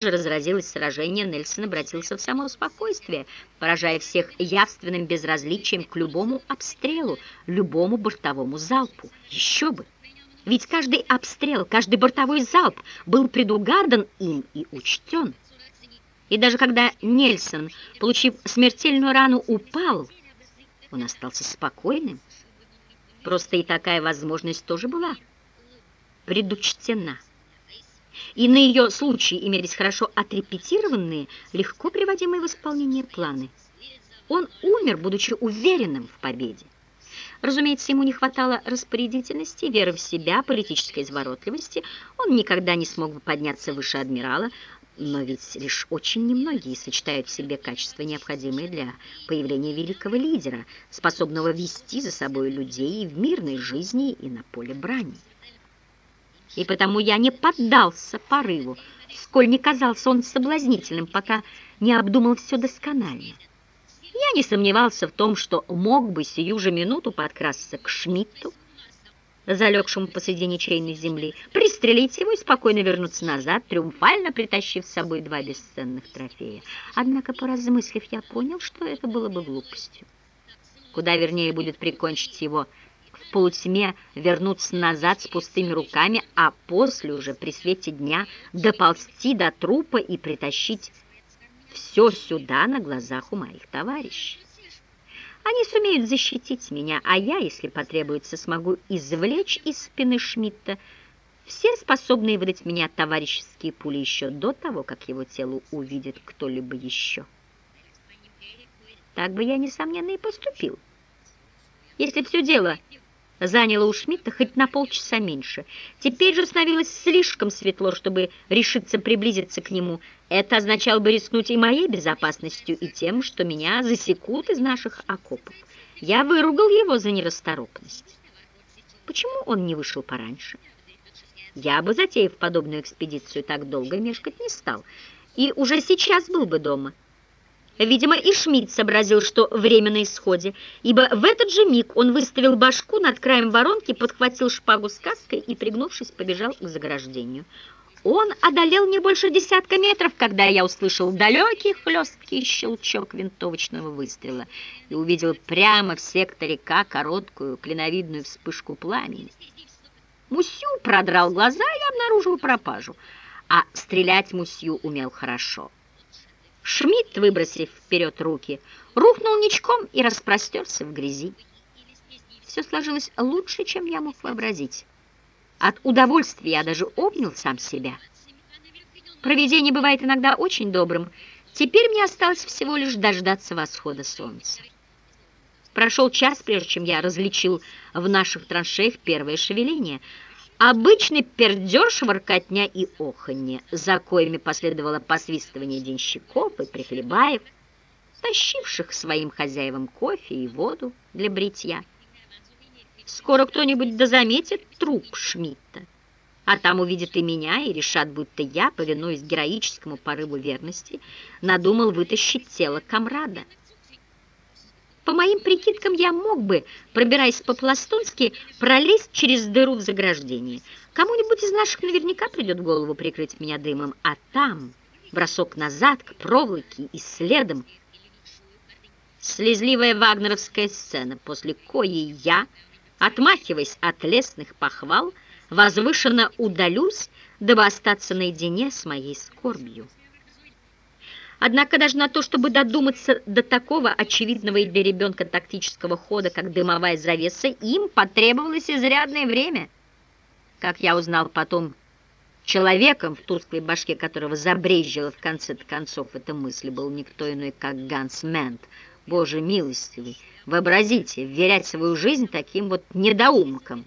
же разразилось сражение, Нельсон обратился в само спокойствие, поражая всех явственным безразличием к любому обстрелу, любому бортовому залпу. Еще бы! Ведь каждый обстрел, каждый бортовой залп был предугадан им и учтен. И даже когда Нельсон, получив смертельную рану, упал, он остался спокойным. Просто и такая возможность тоже была предучтена и на ее случай имелись хорошо отрепетированные, легко приводимые в исполнение планы. Он умер, будучи уверенным в победе. Разумеется, ему не хватало распорядительности, веры в себя, политической изворотливости. Он никогда не смог бы подняться выше адмирала, но ведь лишь очень немногие сочетают в себе качества, необходимые для появления великого лидера, способного вести за собой людей и в мирной жизни, и на поле брани и потому я не поддался порыву, сколь не казался он соблазнительным, пока не обдумал все досконально. Я не сомневался в том, что мог бы сию же минуту подкрасться к Шмидту, залегшему посреди ничейной земли, пристрелить его и спокойно вернуться назад, триумфально притащив с собой два бесценных трофея. Однако, поразмыслив, я понял, что это было бы глупостью. Куда вернее будет прикончить его полутьме вернуться назад с пустыми руками, а после уже при свете дня доползти до трупа и притащить все сюда на глазах у моих товарищей. Они сумеют защитить меня, а я, если потребуется, смогу извлечь из спины Шмидта все способные выдать меня товарищеские пули еще до того, как его тело увидит кто-либо еще. Так бы я, несомненно, и поступил. Если все дело заняло у Шмидта хоть на полчаса меньше. Теперь же становилось слишком светло, чтобы решиться приблизиться к нему. Это означало бы рискнуть и моей безопасностью, и тем, что меня засекут из наших окопов. Я выругал его за нерасторопность. Почему он не вышел пораньше? Я бы, затеяв подобную экспедицию, так долго мешкать не стал, и уже сейчас был бы дома. Видимо, и Шмидт сообразил, что время на исходе, ибо в этот же миг он выставил башку над краем воронки, подхватил шпагу с каской и, пригнувшись, побежал к заграждению. Он одолел не больше десятка метров, когда я услышал далекий хлесткий щелчок винтовочного выстрела и увидел прямо в секторе К короткую клиновидную вспышку пламени. Мусью продрал глаза и обнаружил пропажу, а стрелять Мусью умел хорошо. Шмидт, выбросив вперед руки, рухнул ничком и распростерся в грязи. Все сложилось лучше, чем я мог вообразить. От удовольствия я даже обнял сам себя. Провидение бывает иногда очень добрым. Теперь мне осталось всего лишь дождаться восхода солнца. Прошел час, прежде чем я различил в наших траншеях первое шевеление — Обычный пердеж, воркотня и оханье, за коими последовало посвистывание денщиков и прихлебаев, тащивших своим хозяевам кофе и воду для бритья. Скоро кто-нибудь дозаметит труп Шмидта, а там увидят и меня и решат, будто я, повинуясь героическому порыву верности, надумал вытащить тело комрада. По моим прикидкам, я мог бы, пробираясь по-пластунски, пролезть через дыру в заграждении. Кому-нибудь из наших наверняка придет в голову прикрыть меня дымом, а там бросок назад к проволоке и следом слезливая вагнеровская сцена, после коей я, отмахиваясь от лесных похвал, возвышенно удалюсь, дабы остаться наедине с моей скорбью. Однако даже на то, чтобы додуматься до такого очевидного и для ребенка тактического хода, как дымовая завеса, им потребовалось изрядное время. Как я узнал потом, человеком, в тусклой башке которого забрезжила в конце концов эта мысль, был никто иной, как Ганс Мент. Боже милостивый, вообразите, вверять свою жизнь таким вот недоумкам.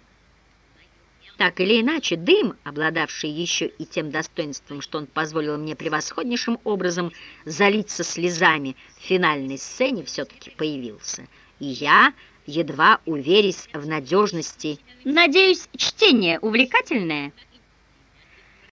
Так или иначе, дым, обладавший еще и тем достоинством, что он позволил мне превосходнейшим образом залиться слезами в финальной сцене, все-таки появился. И я, едва уверясь в надежности, надеюсь, чтение увлекательное –